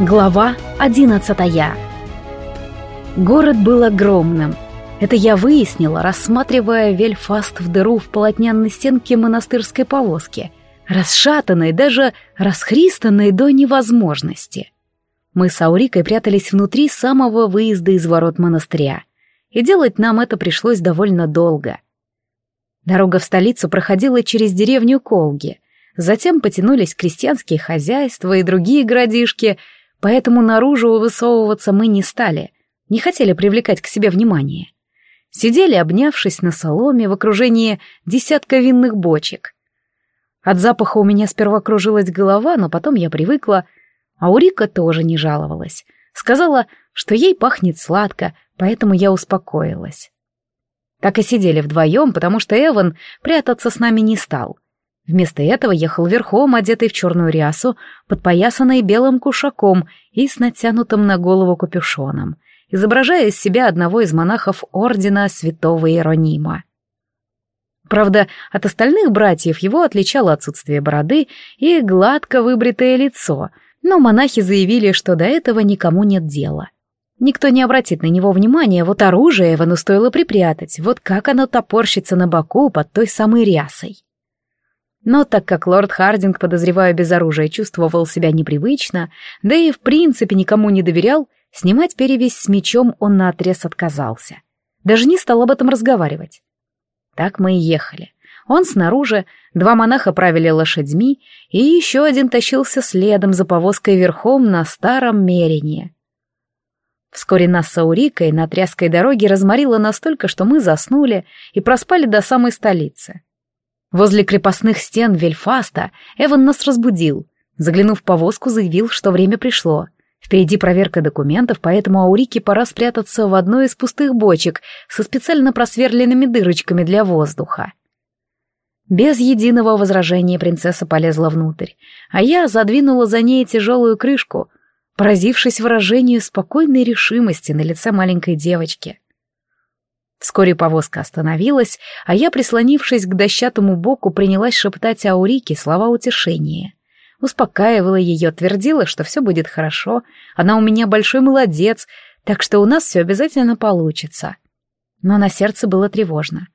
Глава одиннадцатая Город был огромным. Это я выяснила, рассматривая Вельфаст в дыру в полотняной стенке монастырской повозки, расшатанной, даже расхристанной до невозможности. Мы с Аурикой прятались внутри самого выезда из ворот монастыря, и делать нам это пришлось довольно долго. Дорога в столицу проходила через деревню Колги, затем потянулись крестьянские хозяйства и другие городишки — поэтому наружу высовываться мы не стали, не хотели привлекать к себе внимание. Сидели, обнявшись на соломе в окружении десятка винных бочек. От запаха у меня сперва кружилась голова, но потом я привыкла, а Урика тоже не жаловалась. Сказала, что ей пахнет сладко, поэтому я успокоилась. Так и сидели вдвоем, потому что Эван прятаться с нами не стал. Вместо этого ехал верхом, одетый в черную рясу, подпоясанный белым кушаком и с натянутым на голову капюшоном, изображая из себя одного из монахов ордена святого Иеронима. Правда, от остальных братьев его отличало отсутствие бороды и гладко выбритое лицо, но монахи заявили, что до этого никому нет дела. Никто не обратит на него внимания, вот оружие Эвану стоило припрятать, вот как оно топорщится на боку под той самой рясой. Но так как лорд Хардинг, подозреваю, без оружия чувствовал себя непривычно, да и в принципе никому не доверял, снимать перевязь с мечом он наотрез отказался. Даже не стал об этом разговаривать. Так мы и ехали. Он снаружи, два монаха правили лошадьми, и еще один тащился следом за повозкой верхом на старом мерине. Вскоре нас с Аурикой на тряской дороге разморило настолько, что мы заснули и проспали до самой столицы. Возле крепостных стен Вельфаста Эван нас разбудил. Заглянув в повозку, заявил, что время пришло. Впереди проверка документов, поэтому Аурике пора спрятаться в одной из пустых бочек со специально просверленными дырочками для воздуха. Без единого возражения принцесса полезла внутрь, а я задвинула за ней тяжелую крышку, поразившись выражению спокойной решимости на лице маленькой девочки. Вскоре повозка остановилась, а я, прислонившись к дощатому боку, принялась шептать Аурике слова утешения. Успокаивала ее, твердила, что все будет хорошо, она у меня большой молодец, так что у нас все обязательно получится. Но на сердце было тревожно.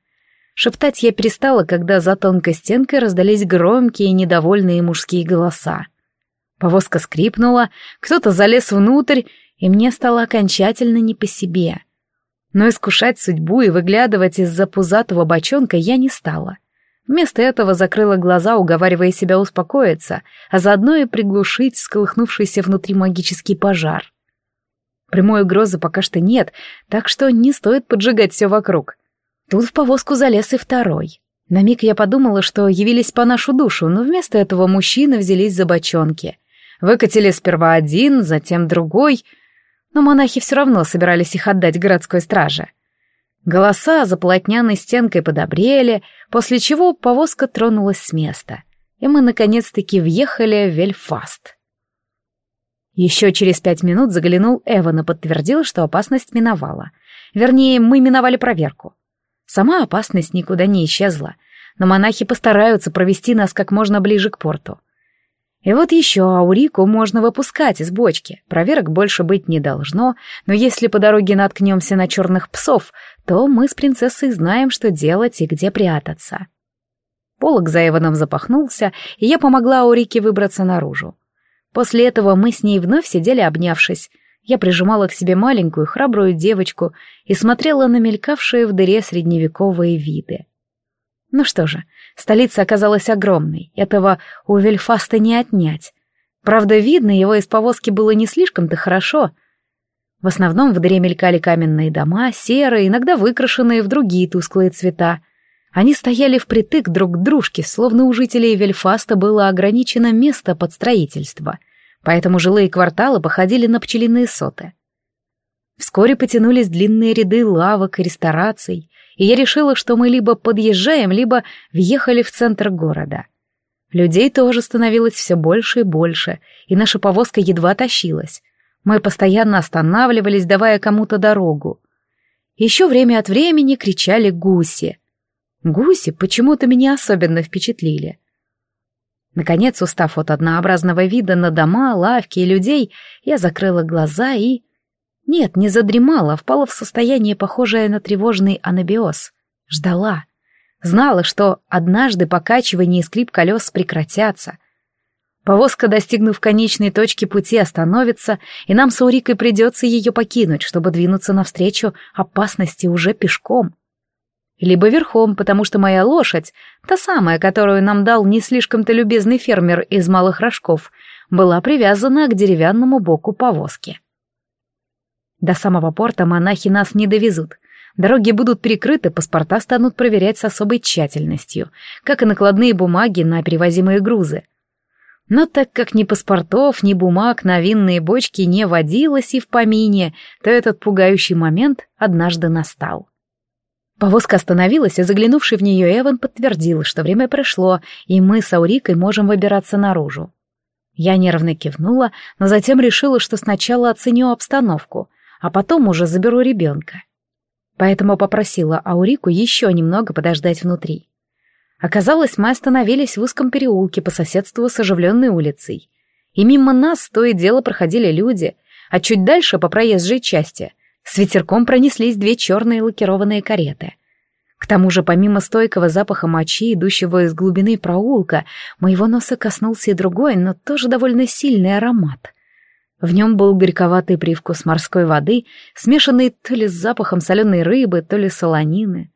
Шептать я перестала, когда за тонкой стенкой раздались громкие недовольные мужские голоса. Повозка скрипнула, кто-то залез внутрь, и мне стало окончательно не по себе — но искушать судьбу и выглядывать из-за пузатого бочонка я не стала. Вместо этого закрыла глаза, уговаривая себя успокоиться, а заодно и приглушить сколыхнувшийся внутри магический пожар. Прямой угрозы пока что нет, так что не стоит поджигать все вокруг. Тут в повозку залез и второй. На миг я подумала, что явились по нашу душу, но вместо этого мужчины взялись за бочонки. Выкатили сперва один, затем другой — но монахи все равно собирались их отдать городской страже. Голоса за полотняной стенкой подобрели, после чего повозка тронулась с места, и мы наконец-таки въехали в Вельфаст. Еще через пять минут заглянул Эван и подтвердил, что опасность миновала. Вернее, мы миновали проверку. Сама опасность никуда не исчезла, но монахи постараются провести нас как можно ближе к порту. И вот еще Аурику можно выпускать из бочки. Проверок больше быть не должно, но если по дороге наткнемся на черных псов, то мы с принцессой знаем, что делать и где прятаться. Полок за Эваном запахнулся, и я помогла Аурике выбраться наружу. После этого мы с ней вновь сидели обнявшись. Я прижимала к себе маленькую храбрую девочку и смотрела на мелькавшие в дыре средневековые виды. Ну что же, столица оказалась огромной, этого у Вельфаста не отнять. Правда, видно, его из повозки было не слишком-то хорошо. В основном в дыре мелькали каменные дома, серые, иногда выкрашенные в другие тусклые цвета. Они стояли впритык друг к дружке, словно у жителей Вельфаста было ограничено место под строительство, поэтому жилые кварталы походили на пчелиные соты. Вскоре потянулись длинные ряды лавок и рестораций, и я решила, что мы либо подъезжаем, либо въехали в центр города. Людей тоже становилось все больше и больше, и наша повозка едва тащилась. Мы постоянно останавливались, давая кому-то дорогу. Еще время от времени кричали гуси. Гуси почему-то меня особенно впечатлили. Наконец, устав от однообразного вида на дома, лавки и людей, я закрыла глаза и... Нет, не задремала, впала в состояние, похожее на тревожный анабиоз. Ждала. Знала, что однажды покачивание и скрип колес прекратятся. Повозка, достигнув конечной точки пути, остановится, и нам с Урикой придется ее покинуть, чтобы двинуться навстречу опасности уже пешком. Либо верхом, потому что моя лошадь, та самая, которую нам дал не слишком-то любезный фермер из малых рожков, была привязана к деревянному боку повозки. До самого порта монахи нас не довезут. Дороги будут перекрыты, паспорта станут проверять с особой тщательностью, как и накладные бумаги на перевозимые грузы. Но так как ни паспортов, ни бумаг на винные бочки не водилось и в помине, то этот пугающий момент однажды настал. Повозка остановилась, и заглянувший в нее Эван подтвердил, что время прошло, и мы с Аурикой можем выбираться наружу. Я нервно кивнула, но затем решила, что сначала оценю обстановку, а потом уже заберу ребенка. Поэтому попросила Аурику еще немного подождать внутри. Оказалось, мы остановились в узком переулке по соседству с оживленной улицей. И мимо нас то и дело проходили люди, а чуть дальше по проезжей части с ветерком пронеслись две черные лакированные кареты. К тому же, помимо стойкого запаха мочи, идущего из глубины проулка, моего носа коснулся и другой, но тоже довольно сильный аромат. В нем был горьковатый привкус морской воды, смешанный то ли с запахом соленой рыбы, то ли солонины.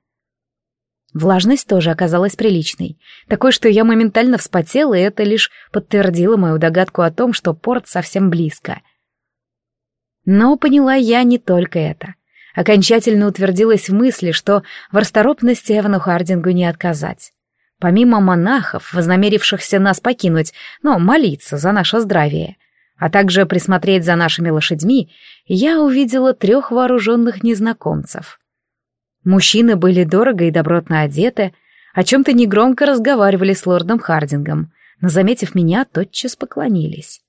Влажность тоже оказалась приличной, такой, что я моментально вспотела, и это лишь подтвердило мою догадку о том, что порт совсем близко — но поняла я не только это. Окончательно утвердилась в мысли, что в расторопности Эвану Хардингу не отказать. Помимо монахов, вознамерившихся нас покинуть, но молиться за наше здравие, а также присмотреть за нашими лошадьми, я увидела трех вооруженных незнакомцев. Мужчины были дорого и добротно одеты, о чем-то негромко разговаривали с лордом Хардингом, но, заметив меня, тотчас поклонились.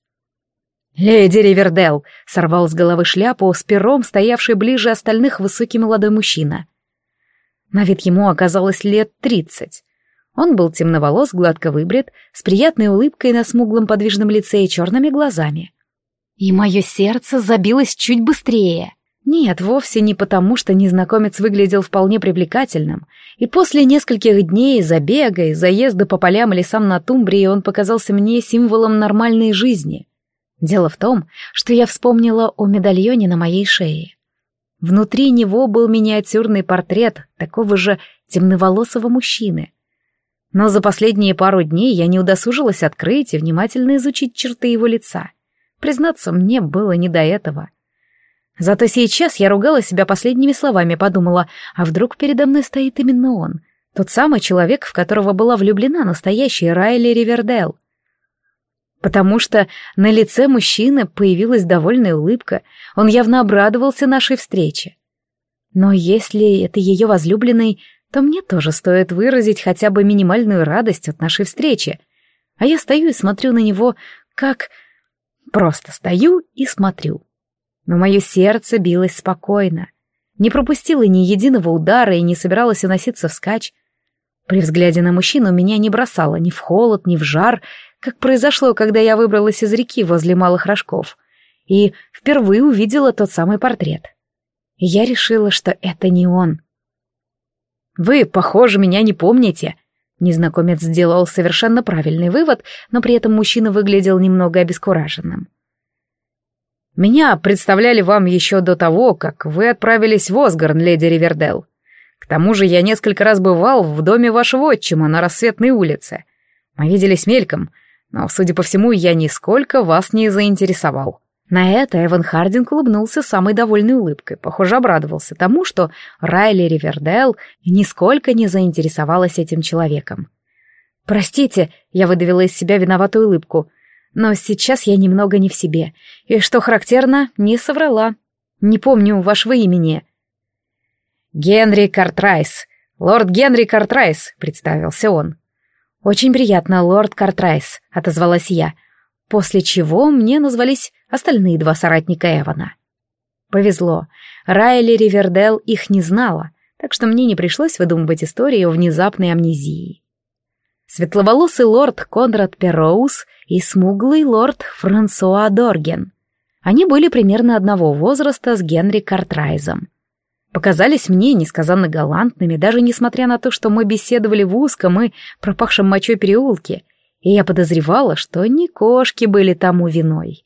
«Леди Ривердел!» — сорвал с головы шляпу с пером, стоявший ближе остальных высокий молодой мужчина. На вид ему оказалось лет тридцать. Он был темноволос, гладко выбрит, с приятной улыбкой на смуглом подвижном лице и черными глазами. И мое сердце забилось чуть быстрее. Нет, вовсе не потому, что незнакомец выглядел вполне привлекательным, и после нескольких дней забега и заезда по полям и лесам на Тумбрии он показался мне символом нормальной жизни — Дело в том, что я вспомнила о медальоне на моей шее. Внутри него был миниатюрный портрет такого же темноволосого мужчины. Но за последние пару дней я не удосужилась открыть и внимательно изучить черты его лица. Признаться, мне было не до этого. Зато сейчас я ругала себя последними словами, подумала, а вдруг передо мной стоит именно он, тот самый человек, в которого была влюблена настоящая Райли Ривердейл потому что на лице мужчины появилась довольная улыбка, он явно обрадовался нашей встрече. Но если это ее возлюбленный, то мне тоже стоит выразить хотя бы минимальную радость от нашей встречи. А я стою и смотрю на него, как... Просто стою и смотрю. Но мое сердце билось спокойно. Не пропустило ни единого удара и не собиралось уноситься вскачь. При взгляде на мужчину меня не бросало ни в холод, ни в жар, как произошло, когда я выбралась из реки возле малых рожков и впервые увидела тот самый портрет. Я решила, что это не он. «Вы, похоже, меня не помните», Незнакомец сделал совершенно правильный вывод, но при этом мужчина выглядел немного обескураженным. «Меня представляли вам еще до того, как вы отправились в Осгарн, леди Ривердел. К тому же я несколько раз бывал в доме вашего отчима на Рассветной улице. Мы виделись мельком, но, судя по всему, я нисколько вас не заинтересовал». На это Эван Хардинг улыбнулся самой довольной улыбкой, похоже, обрадовался тому, что Райли Ривердейл нисколько не заинтересовалась этим человеком. «Простите», — я выдавила из себя виноватую улыбку, «но сейчас я немного не в себе, и, что характерно, не соврала. Не помню вашего имени». «Генри Картрайс, лорд Генри Картрайс», — представился он. «Очень приятно, лорд Картрайс», — отозвалась я, после чего мне назвались остальные два соратника Эвана. Повезло. Райли Ривердел их не знала, так что мне не пришлось выдумывать истории о внезапной амнезии. Светловолосый лорд Конрад Перроуз и смуглый лорд Франсуа Дорген. Они были примерно одного возраста с Генри Картрайзом. Показались мне несказанно галантными, даже несмотря на то, что мы беседовали в узком и пропахшем мочой переулке, и я подозревала, что не кошки были тому виной.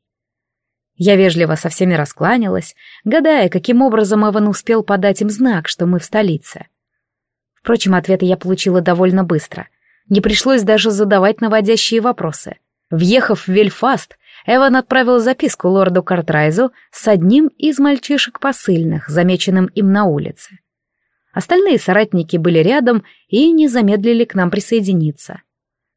Я вежливо со всеми раскланялась, гадая, каким образом Эван успел подать им знак, что мы в столице. Впрочем, ответы я получила довольно быстро — не пришлось даже задавать наводящие вопросы. Въехав в Вельфаст, Эван отправил записку лорду Картрайзу с одним из мальчишек посыльных, замеченным им на улице. Остальные соратники были рядом и не замедлили к нам присоединиться.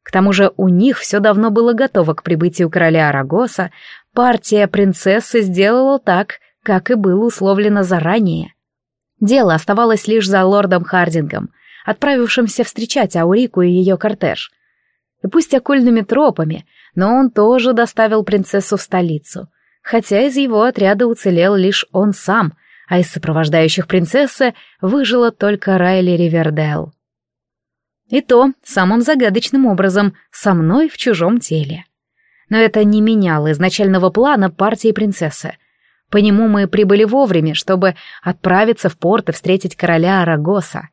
К тому же у них все давно было готово к прибытию короля Арагоса, партия принцессы сделала так, как и было условлено заранее. Дело оставалось лишь за лордом Хардингом — отправившимся встречать Аурику и ее кортеж. И пусть окольными тропами, но он тоже доставил принцессу в столицу, хотя из его отряда уцелел лишь он сам, а из сопровождающих принцессы выжила только Райли Ривердейл. И то самым загадочным образом, со мной в чужом теле. Но это не меняло изначального плана партии принцессы. По нему мы прибыли вовремя, чтобы отправиться в порт и встретить короля Арагоса.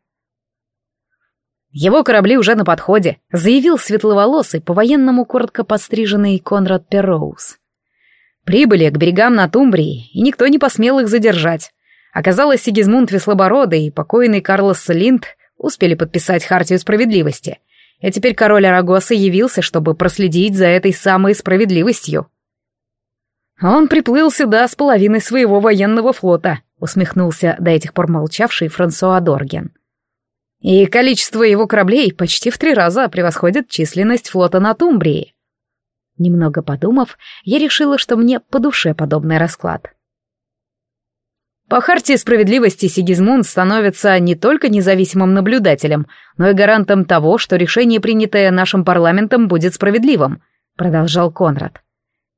«Его корабли уже на подходе», — заявил светловолосый, по-военному коротко подстриженный Конрад Перроуз. «Прибыли к берегам на Тумбрии, и никто не посмел их задержать. Оказалось, Сигизмунд Веслобородый и покойный Карлос Линд успели подписать Хартию справедливости, и теперь король Арагоса явился, чтобы проследить за этой самой справедливостью». «Он приплыл сюда с половиной своего военного флота», — усмехнулся до этих пор молчавший Франсуа Дорген. И количество его кораблей почти в три раза превосходит численность флота на Тумбрии. Немного подумав, я решила, что мне по душе подобный расклад. По хартии справедливости Сигизмунд становится не только независимым наблюдателем, но и гарантом того, что решение, принятое нашим парламентом, будет справедливым, продолжал Конрад.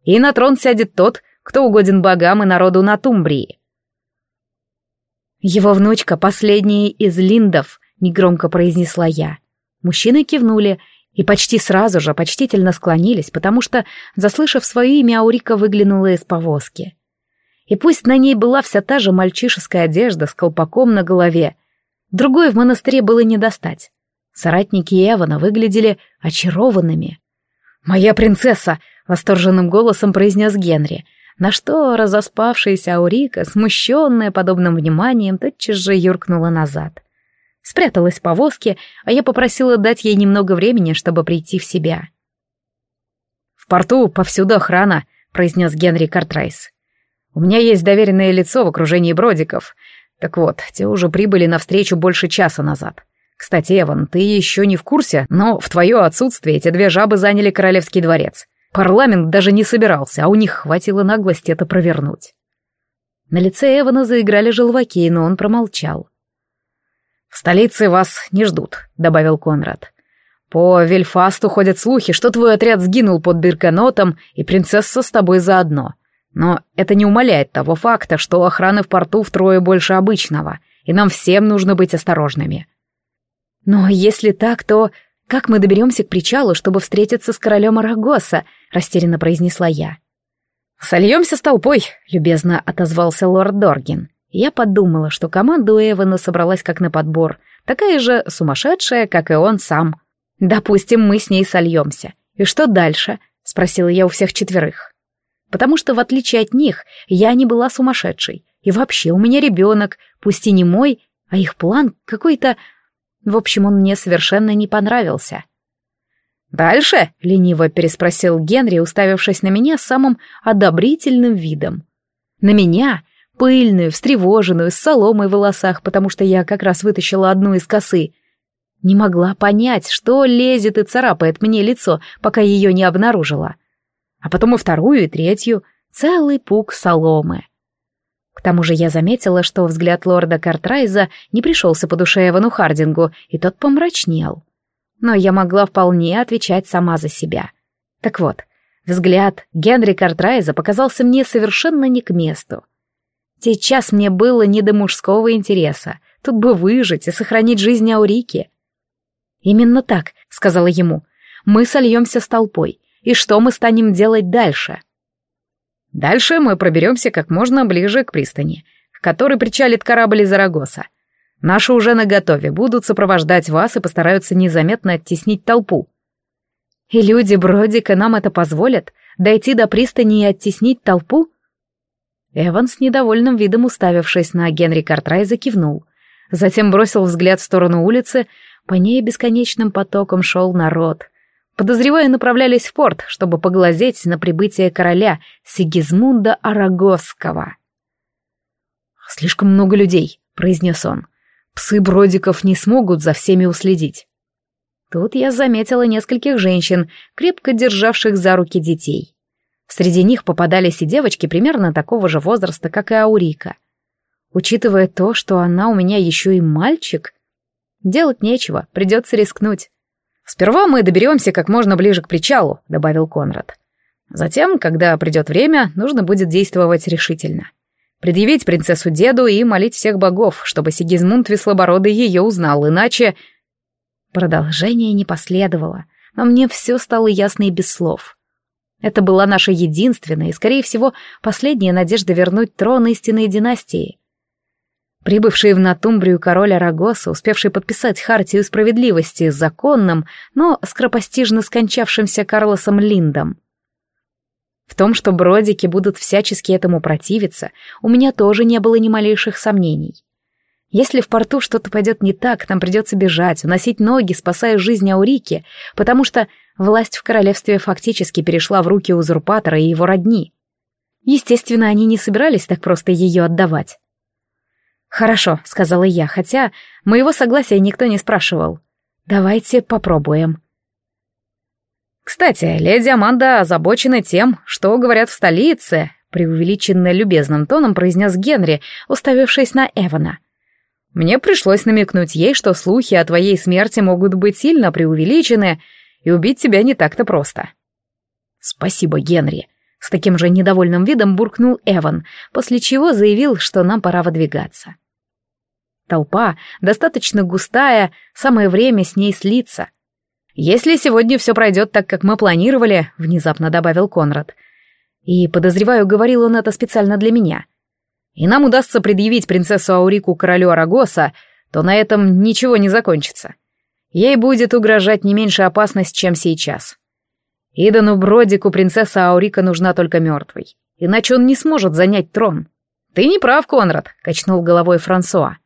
И на трон сядет тот, кто угоден богам и народу на Тумбрии. Его внучка, последняя из линдов, негромко произнесла я. Мужчины кивнули и почти сразу же почтительно склонились, потому что, заслышав свое имя, Аурика выглянула из повозки. И пусть на ней была вся та же мальчишеская одежда с колпаком на голове, другой в монастыре было не достать. Соратники Эвана выглядели очарованными. «Моя принцесса!» — восторженным голосом произнес Генри, на что разоспавшаяся Аурика, смущенная подобным вниманием, тотчас же юркнула назад спряталась в повозке, а я попросила дать ей немного времени, чтобы прийти в себя. «В порту повсюду охрана», — произнес Генри Картрайс. «У меня есть доверенное лицо в окружении бродиков. Так вот, те уже прибыли навстречу больше часа назад. Кстати, Эван, ты еще не в курсе, но в твое отсутствие эти две жабы заняли королевский дворец. Парламент даже не собирался, а у них хватило наглости это провернуть». На лице Эвана заиграли желваки, но он промолчал. «В столице вас не ждут», — добавил Конрад. «По Вельфасту ходят слухи, что твой отряд сгинул под Бирканотом, и принцесса с тобой заодно. Но это не умаляет того факта, что охраны в порту втрое больше обычного, и нам всем нужно быть осторожными». «Но если так, то как мы доберемся к причалу, чтобы встретиться с королем Арагоса?» — растерянно произнесла я. «Сольемся с толпой», — любезно отозвался лорд Доргин. Я подумала, что команда у Эвана собралась как на подбор, такая же сумасшедшая, как и он сам. «Допустим, мы с ней сольемся. И что дальше?» — спросила я у всех четверых. Потому что, в отличие от них, я не была сумасшедшей. И вообще, у меня ребенок, пусть и не мой, а их план какой-то... В общем, он мне совершенно не понравился. «Дальше?» — лениво переспросил Генри, уставившись на меня самым одобрительным видом. На меня, пыльную, встревоженную, с соломой в волосах, потому что я как раз вытащила одну из косы. Не могла понять, что лезет и царапает мне лицо, пока ее не обнаружила. А потом и вторую, и третью, целый пук соломы. К тому же я заметила, что взгляд лорда Картрайза не пришелся по душе Эвану Хардингу, и тот помрачнел. Но я могла вполне отвечать сама за себя. Так вот, взгляд Генри Картрайза показался мне совершенно не к месту. Сейчас мне было не до мужского интереса. Тут бы выжить и сохранить жизнь Аурики. «Именно так», — сказала ему. «Мы сольемся с толпой. И что мы станем делать дальше?» «Дальше мы проберемся как можно ближе к пристани, к которой причалит корабль из Арагоса. Наши уже наготове, будут сопровождать вас и постараются незаметно оттеснить толпу». «И люди Бродика нам это позволят? Дойти до пристани и оттеснить толпу?» Эван с недовольным видом уставившись на Генри Картрайза кивнул. Затем бросил взгляд в сторону улицы, по ней бесконечным потоком шел народ. Подозревая, направлялись в порт, чтобы поглазеть на прибытие короля Сигизмунда Арагосского. «Слишком много людей», — произнес он. «Псы Бродиков не смогут за всеми уследить». Тут я заметила нескольких женщин, крепко державших за руки детей. Среди них попадались и девочки примерно такого же возраста, как и Аурика. Учитывая то, что она у меня еще и мальчик, Делать нечего, придется рискнуть. «Сперва мы доберемся как можно ближе к причалу», — добавил Конрад. «Затем, когда придет время, нужно будет действовать решительно. Предъявить принцессу деду и молить всех богов, чтобы Сигизмунд Веслобородый ее узнал, иначе...» Продолжение не последовало, но мне все стало ясно и без слов. Это была наша единственная и, скорее всего, последняя надежда вернуть трон истинной династии. Прибывший в Натумбрию король Арагоса, успевший подписать Хартию справедливости с законным, но скоропостижно скончавшимся Карлосом Линдом. В том, что бродики будут всячески этому противиться, у меня тоже не было ни малейших сомнений. Если в порту что-то пойдет не так, нам придется бежать, уносить ноги, спасая жизнь Аурики, потому что власть в королевстве фактически перешла в руки узурпатора и его родни. Естественно, они не собирались так просто ее отдавать. «Хорошо», — сказала я, хотя моего согласия никто не спрашивал. «Давайте попробуем». «Кстати, леди Аманда озабочена тем, что говорят в столице», — преувеличенно любезным тоном произнес Генри, уставившись на Эвана. «Мне пришлось намекнуть ей, что слухи о твоей смерти могут быть сильно преувеличены, и убить тебя не так-то просто». «Спасибо, Генри», — с таким же недовольным видом буркнул Эван, после чего заявил, что нам пора выдвигаться. Толпа достаточно густая, самое время с ней слиться. «Если сегодня все пройдет так, как мы планировали», — внезапно добавил Конрад. И, подозреваю, говорил он это специально для меня. «И нам удастся предъявить принцессу Аурику королю Арагоса, то на этом ничего не закончится. Ей будет угрожать не меньше опасность, чем сейчас. Идану Бродику принцесса Аурика нужна только мертвой, иначе он не сможет занять трон». «Ты не прав, Конрад», — качнул головой Франсуа.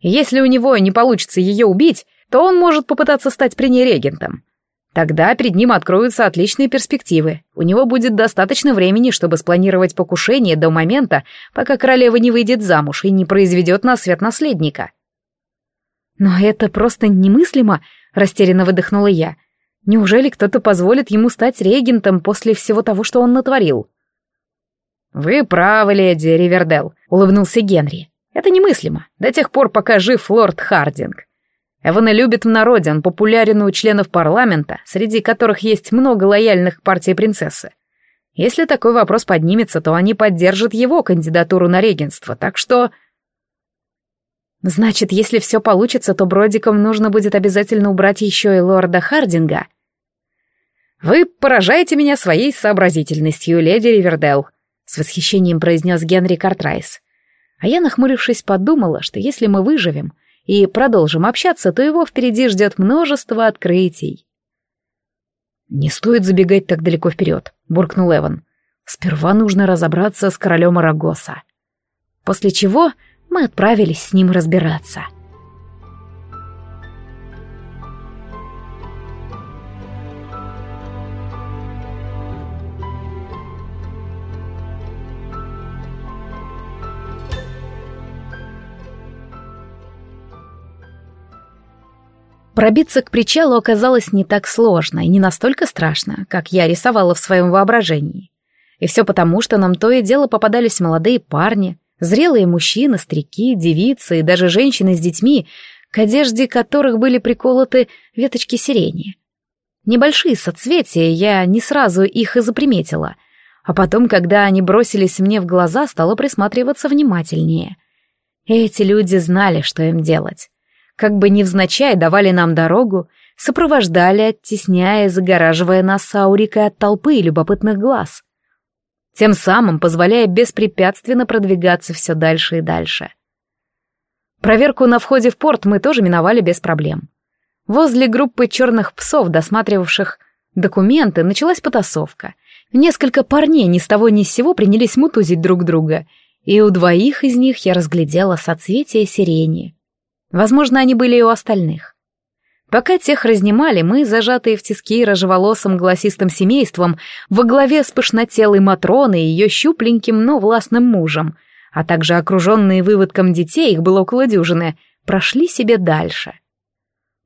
Если у него не получится ее убить, то он может попытаться стать при ней регентом. Тогда перед ним откроются отличные перспективы. У него будет достаточно времени, чтобы спланировать покушение до момента, пока королева не выйдет замуж и не произведет на свет наследника. «Но это просто немыслимо», — растерянно выдохнула я. «Неужели кто-то позволит ему стать регентом после всего того, что он натворил?» «Вы правы, леди Ривердел», — улыбнулся Генри. Это немыслимо, до тех пор, пока жив лорд Хардинг. Эвана любит в народе, он популярен у членов парламента, среди которых есть много лояльных к партии принцессы. Если такой вопрос поднимется, то они поддержат его кандидатуру на регенство, так что... Значит, если все получится, то Бродикам нужно будет обязательно убрать еще и лорда Хардинга. «Вы поражаете меня своей сообразительностью, леди Ривердell», — с восхищением произнес Генри Картрайс. А я, нахмурившись, подумала, что если мы выживем и продолжим общаться, то его впереди ждет множество открытий. «Не стоит забегать так далеко вперед», — буркнул Эван. «Сперва нужно разобраться с королем Арагоса». После чего мы отправились с ним разбираться. Пробиться к причалу оказалось не так сложно и не настолько страшно, как я рисовала в своем воображении. И все потому, что нам то и дело попадались молодые парни, зрелые мужчины, старики, девицы и даже женщины с детьми, к одежде которых были приколоты веточки сирени. Небольшие соцветия, я не сразу их и заприметила, А потом, когда они бросились мне в глаза, стало присматриваться внимательнее. Эти люди знали, что им делать. Как бы невзначай давали нам дорогу, сопровождали, оттесняя и загораживая нас Аурикой от толпы и любопытных глаз. Тем самым позволяя беспрепятственно продвигаться все дальше и дальше. Проверку на входе в порт мы тоже миновали без проблем. Возле группы черных псов, досматривавших документы, началась потасовка. Несколько парней ни с того ни с сего принялись мутузить друг друга, и у двоих из них я разглядела соцветие сирени. Возможно, они были и у остальных. Пока тех разнимали, мы, зажатые в тиски рыжеволосым голосистым семейством, во главе с пышнотелой Матроной и ее щупленьким, но властным мужем, а также окруженные выводком детей, их было около дюжины, прошли себе дальше.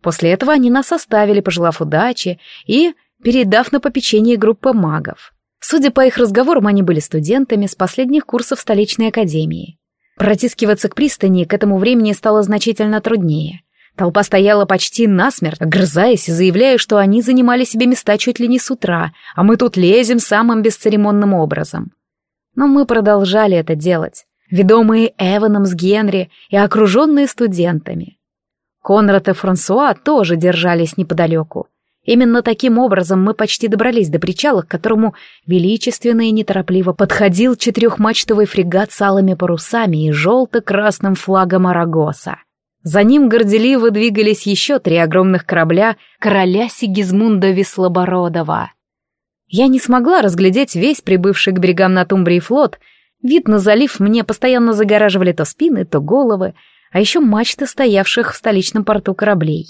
После этого они нас оставили, пожелав удачи, и передав на попечение группы магов. Судя по их разговорам, они были студентами с последних курсов столичной академии. Протискиваться к пристани к этому времени стало значительно труднее — Толпа стояла почти насмерть, огрызаясь и заявляя, что они занимали себе места чуть ли не с утра, а мы тут лезем самым бесцеремонным образом. Но мы продолжали это делать, ведомые Эваном с Генри и окруженные студентами. Конрад и Франсуа тоже держались неподалеку. Именно таким образом мы почти добрались до причала, к которому величественно и неторопливо подходил четырехмачтовый фрегат с алыми парусами и желто-красным флагом Арагоса. За ним горделиво двигались еще три огромных корабля короля Сигизмунда Веслобородова. Я не смогла разглядеть весь прибывший к берегам на Тумбрии флот. Вид на залив мне постоянно загораживали то спины, то головы, а еще мачты стоявших в столичном порту кораблей.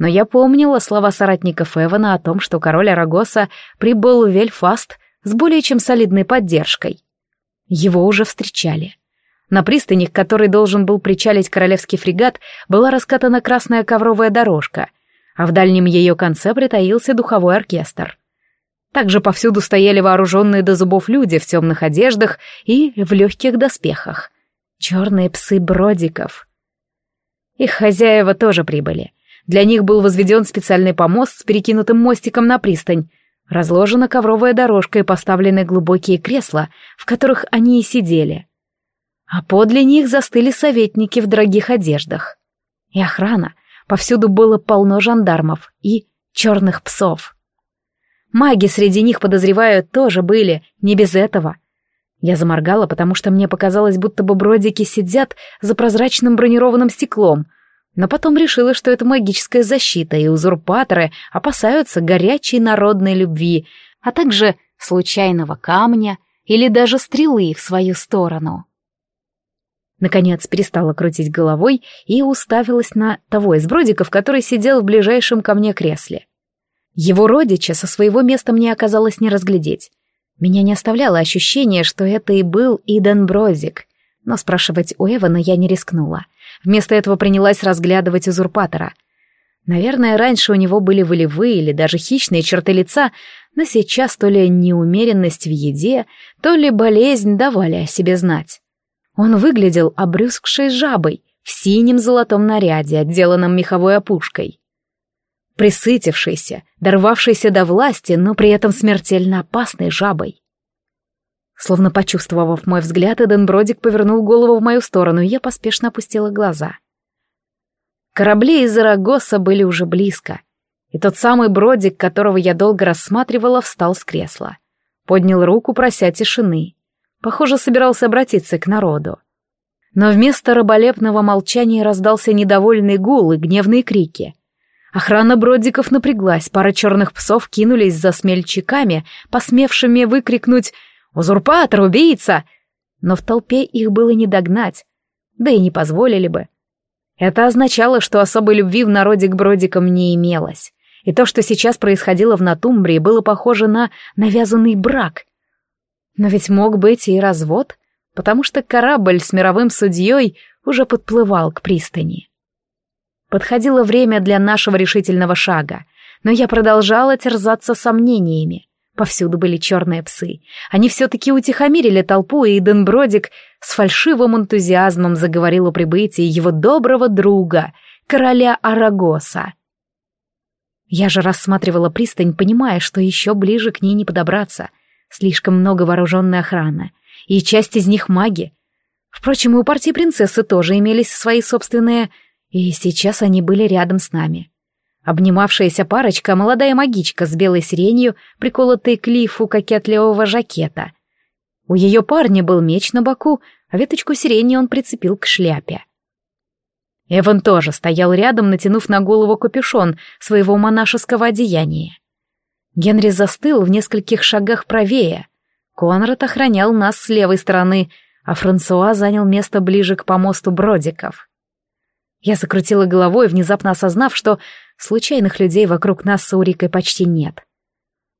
Но я помнила слова соратников Эвана о том, что король Арагоса прибыл в Вельфаст с более чем солидной поддержкой. Его уже встречали. На пристани, к которой должен был причалить королевский фрегат, была раскатана красная ковровая дорожка, а в дальнем ее конце притаился духовой оркестр. Также повсюду стояли вооруженные до зубов люди в темных одеждах и в легких доспехах. Черные псы бродиков. Их хозяева тоже прибыли. Для них был возведен специальный помост с перекинутым мостиком на пристань, разложена ковровая дорожка и поставлены глубокие кресла, в которых они и сидели а подле них застыли советники в дорогих одеждах. И охрана, повсюду было полно жандармов и черных псов. Маги среди них, подозреваю, тоже были, не без этого. Я заморгала, потому что мне показалось, будто бы бродики сидят за прозрачным бронированным стеклом, но потом решила, что это магическая защита, и узурпаторы опасаются горячей народной любви, а также случайного камня или даже стрелы в свою сторону. Наконец перестала крутить головой и уставилась на того из бродиков, который сидел в ближайшем ко мне кресле. Его родича со своего места мне оказалось не разглядеть. Меня не оставляло ощущение, что это и был Иден Бродик, но спрашивать у Эвана я не рискнула. Вместо этого принялась разглядывать узурпатора. Наверное, раньше у него были волевые или даже хищные черты лица, но сейчас то ли неумеренность в еде, то ли болезнь давали о себе знать. Он выглядел обрюзгшей жабой в синем золотом наряде, отделанном меховой опушкой. Присытившейся, дорвавшейся до власти, но при этом смертельно опасной жабой. Словно почувствовав мой взгляд, Эден Бродик повернул голову в мою сторону, и я поспешно опустила глаза. Корабли из Арагоса были уже близко, и тот самый Бродик, которого я долго рассматривала, встал с кресла. Поднял руку, прося тишины. Похоже, собирался обратиться к народу. Но вместо раболепного молчания раздался недовольный гул и гневные крики. Охрана бродиков напряглась, пара черных псов кинулись за смельчаками, посмевшими выкрикнуть «Узурпатор! Убийца!» Но в толпе их было не догнать, да и не позволили бы. Это означало, что особой любви в народе к бродикам не имелось. И то, что сейчас происходило в Натумбрии, было похоже на навязанный брак, но ведь мог быть и развод, потому что корабль с мировым судьей уже подплывал к пристани. Подходило время для нашего решительного шага, но я продолжала терзаться сомнениями. Повсюду были черные псы. Они все-таки утихомирили толпу, и Иден Бродик с фальшивым энтузиазмом заговорил о прибытии его доброго друга, короля Арагоса. Я же рассматривала пристань, понимая, что еще ближе к ней не подобраться — слишком много вооруженной охраны, и часть из них маги. Впрочем, и у партии принцессы тоже имелись свои собственные, и сейчас они были рядом с нами. Обнимавшаяся парочка, молодая магичка с белой сиренью, приколотой к лифу кокетливого жакета. У ее парня был меч на боку, а веточку сирени он прицепил к шляпе. Эван тоже стоял рядом, натянув на голову капюшон своего монашеского одеяния. Генри застыл в нескольких шагах правее. Конрад охранял нас с левой стороны, а Франсуа занял место ближе к помосту бродиков. Я закрутила головой, внезапно осознав, что случайных людей вокруг нас с Урикой почти нет.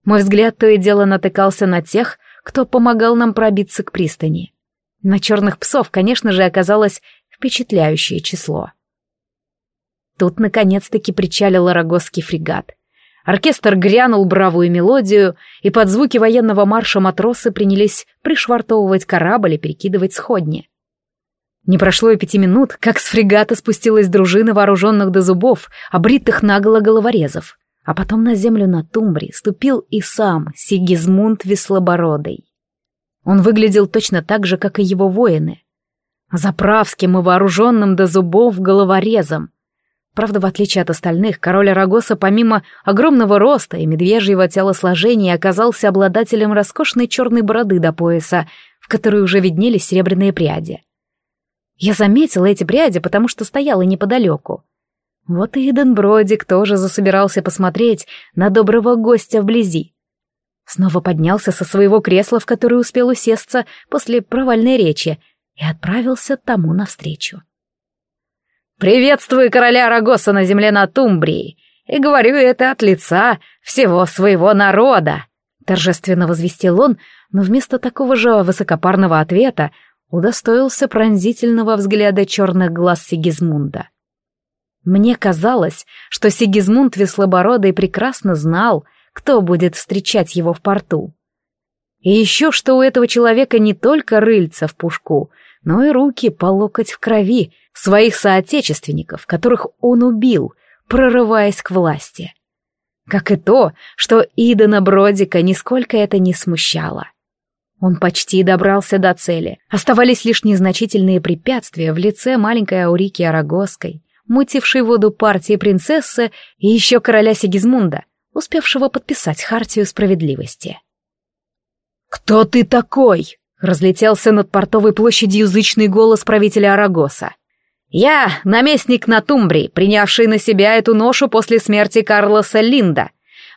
Мой взгляд то и дело натыкался на тех, кто помогал нам пробиться к пристани. На черных псов, конечно же, оказалось впечатляющее число. Тут, наконец-таки, причалил арагосский фрегат. Оркестр грянул бравую мелодию, и под звуки военного марша матросы принялись пришвартовывать корабль и перекидывать сходни. Не прошло и пяти минут, как с фрегата спустилась дружина вооруженных до зубов, обритых наголо головорезов. А потом на землю на тумбре ступил и сам Сигизмунд Веслобородый. Он выглядел точно так же, как и его воины. Заправским и вооруженным до зубов головорезом — Правда, в отличие от остальных, король Арагоса помимо огромного роста и медвежьего телосложения оказался обладателем роскошной черной бороды до пояса, в которой уже виднелись серебряные пряди. Я заметила эти пряди, потому что стояла неподалеку. Вот и Иден Бродик тоже засобирался посмотреть на доброго гостя вблизи. Снова поднялся со своего кресла, в которое успел усесться после провальной речи, и отправился тому навстречу. «Приветствую короля Рагоса на земле на Тумбрии, и говорю это от лица всего своего народа», — торжественно возвестил он, но вместо такого же высокопарного ответа удостоился пронзительного взгляда черных глаз Сигизмунда. Мне казалось, что Сигизмунд Веслобородый прекрасно знал, кто будет встречать его в порту. И еще что у этого человека не только рыльца в пушку, но и руки по локоть в крови, своих соотечественников, которых он убил, прорываясь к власти. Как и то, что Идана Бродика нисколько это не смущало. Он почти добрался до цели. Оставались лишь незначительные препятствия в лице маленькой Аурики Арагоской, мутившей воду партии принцессы и еще короля Сигизмунда, успевшего подписать Хартию справедливости. «Кто ты такой?» — разлетелся над портовой площадью язычный голос правителя Арагоса. «Я — наместник на Тумбри, принявший на себя эту ношу после смерти Карлоса Линда.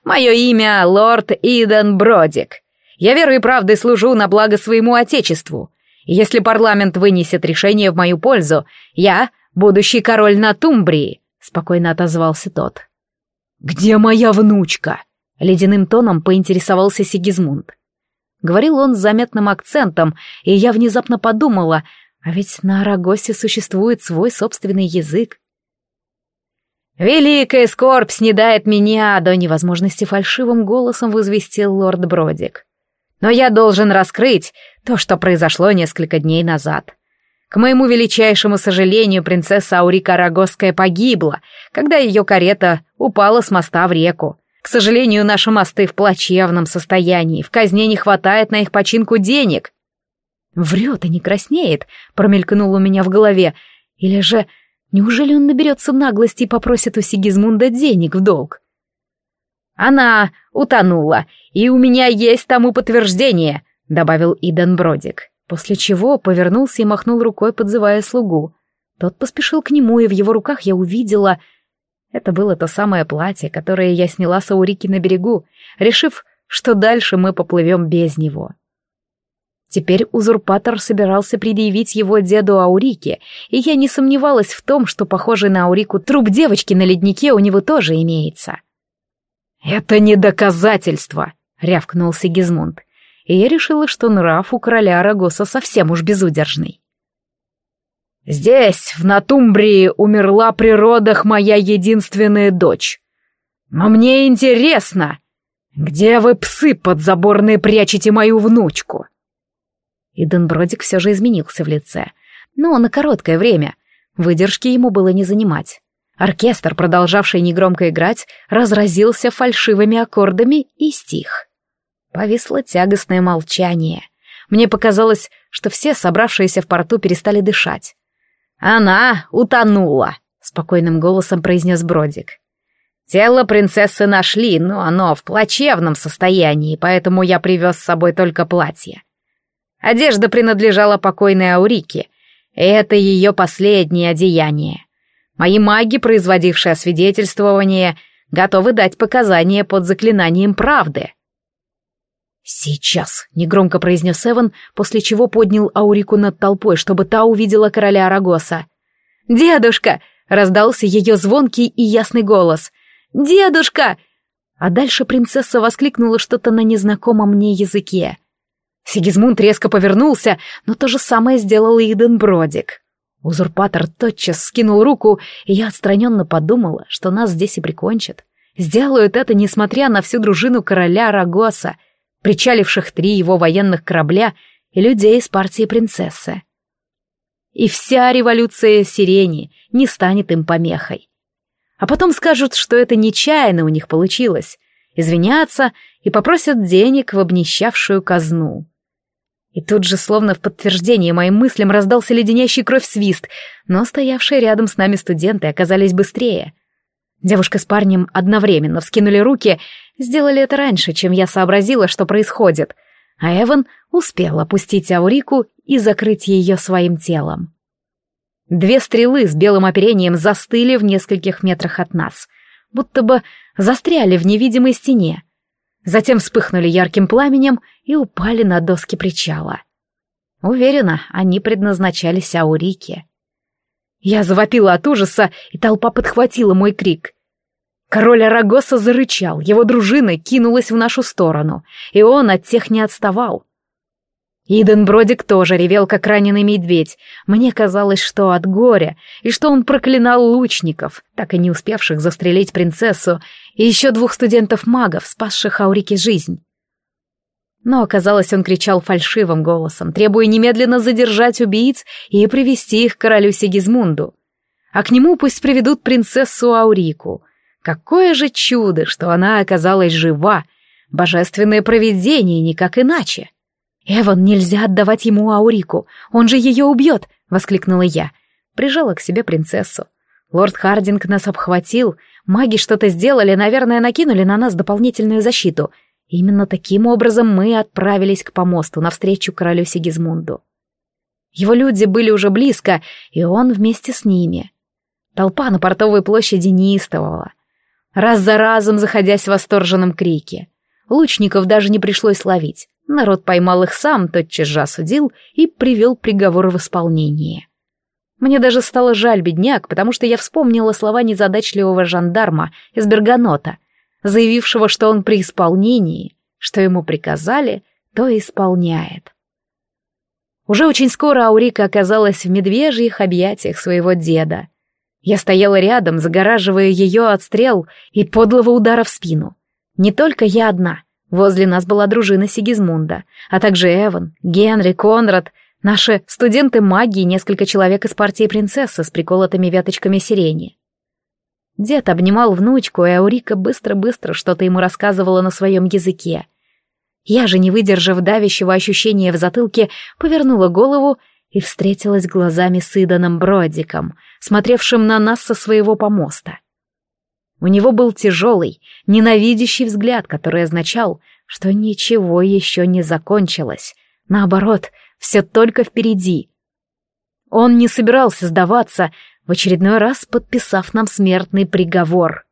Мое имя — лорд Иден Бродик. Я верой и правдой служу на благо своему отечеству. Если парламент вынесет решение в мою пользу, я — будущий король на Тумбрии», — спокойно отозвался тот. «Где моя внучка?» — ледяным тоном поинтересовался Сигизмунд. Говорил он с заметным акцентом, и я внезапно подумала — а ведь на Арагосе существует свой собственный язык. «Великая скорбь снедает меня!» — до невозможности фальшивым голосом возвестил лорд Бродик. «Но я должен раскрыть то, что произошло несколько дней назад. К моему величайшему сожалению, принцесса Аурика Арагосская погибла, когда ее карета упала с моста в реку. К сожалению, наши мосты в плачевном состоянии, в казне не хватает на их починку денег. Врет и не краснеет, промелькнуло у меня в голове. Или же, неужели он наберется наглости и попросит у Сигизмунда денег в долг? Она утонула, и у меня есть тому подтверждение, добавил Идан Бродик, после чего повернулся и махнул рукой, подзывая слугу. Тот поспешил к нему, и в его руках я увидела... Это было то самое платье, которое я сняла с Аурики на берегу, решив, что дальше мы поплывем без него. Теперь узурпатор собирался предъявить его деду Аурике, и я не сомневалась в том, что похожий на Аурику труп девочки на леднике у него тоже имеется. «Это не доказательство!» — рявкнул Сигизмунд, и я решила, что нрав у короля Арагоса совсем уж безудержный. «Здесь, в Натумбрии, умерла при родах моя единственная дочь. Но мне интересно, где вы, псы подзаборные, прячете мою внучку?» И Денбродик все же изменился в лице. Но на короткое время. Выдержки ему было не занимать. Оркестр, продолжавший негромко играть, разразился фальшивыми аккордами и стих. Повисло тягостное молчание. Мне показалось, что все собравшиеся в порту перестали дышать. «Она утонула», — спокойным голосом произнес Бродик. «Тело принцессы нашли, но оно в плачевном состоянии, поэтому я привез с собой только платье. Одежда принадлежала покойной Аурике, и это ее последнее одеяние. Мои маги, производившие освидетельствование, готовы дать показания под заклинанием правды». «Сейчас», — негромко произнес Эван, после чего поднял Аурику над толпой, чтобы та увидела короля Арагоса. «Дедушка!» — раздался ее звонкий и ясный голос. «Дедушка!» А дальше принцесса воскликнула что-то на незнакомом мне языке. Сигизмунд резко повернулся, но то же самое сделал Иден Бродик. Узурпатор тотчас скинул руку, и я отстраненно подумала, что нас здесь и прикончат. Сделают это, несмотря на всю дружину короля Рагоса — причаливших три его военных корабля и людей из партии принцессы. И вся революция сирени не станет им помехой. А потом скажут, что это нечаянно у них получилось, извинятся и попросят денег в обнищавшую казну. И тут же, словно в подтверждение моим мыслям, раздался леденящий кровь свист, но стоявшие рядом с нами студенты оказались быстрее. Девушка с парнем одновременно вскинули руки Сделали это раньше, чем я сообразила, что происходит, а Эван успел опустить Аурику и закрыть ее своим телом. Две стрелы с белым оперением застыли в нескольких метрах от нас, будто бы застряли в невидимой стене. Затем вспыхнули ярким пламенем и упали на доски причала. Уверена, они предназначались Аурике. Я завопила от ужаса, и толпа подхватила мой крик. Король Арагоса зарычал, его дружина кинулась в нашу сторону, и он от тех не отставал. Иден Бродик тоже ревел, как раненый медведь. Мне казалось, что от горя, и что он проклинал лучников, так и не успевших застрелить принцессу, и еще двух студентов-магов, спасших Аурике жизнь. Но оказалось, он кричал фальшивым голосом, требуя немедленно задержать убийц и привести их к королю Сигизмунду. А к нему пусть приведут принцессу Аурику — Какое же чудо, что она оказалась жива! Божественное провидение, никак иначе. «Эван, нельзя отдавать ему Аурику, он же ее убьет!» — воскликнула я. Прижала к себе принцессу. Лорд Хардинг нас обхватил, маги что-то сделали, наверное, накинули на нас дополнительную защиту. Именно таким образом мы отправились к помосту навстречу королю Сигизмунду. Его люди были уже близко, и он вместе с ними. Толпа на портовой площади неистовала раз за разом заходясь в восторженном крике. Лучников даже не пришлось ловить. Народ поймал их сам, тотчас же осудил и привел приговор в исполнение. Мне даже стало жаль бедняк, потому что я вспомнила слова незадачливого жандарма из Берганота, заявившего, что он при исполнении, что ему приказали, то исполняет. Уже очень скоро Аурика оказалась в медвежьих объятиях своего деда — я стояла рядом, загораживая ее от стрел и подлого удара в спину. Не только я одна. Возле нас была дружина Сигизмунда, а также Эван, Генри, Конрад, наши студенты магии и несколько человек из партии принцессы с приколотыми веточками сирени. Дед обнимал внучку, и Аурика быстро-быстро что-то ему рассказывала на своем языке. Я же, не выдержав давящего ощущения в затылке, повернула голову и встретилась глазами с Иданом Бродиком, смотревшим на нас со своего помоста. У него был тяжелый, ненавидящий взгляд, который означал, что ничего еще не закончилось. Наоборот, все только впереди. Он не собирался сдаваться, в очередной раз подписав нам смертный приговор.